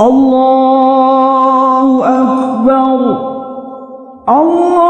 الله أكبر. الله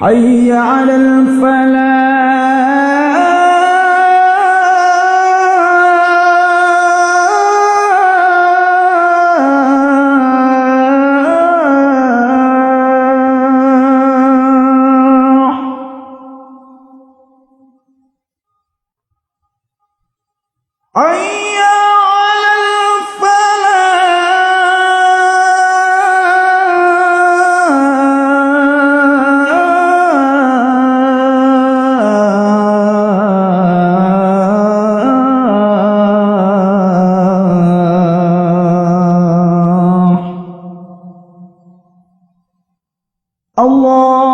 حي على الفلاح. حي الله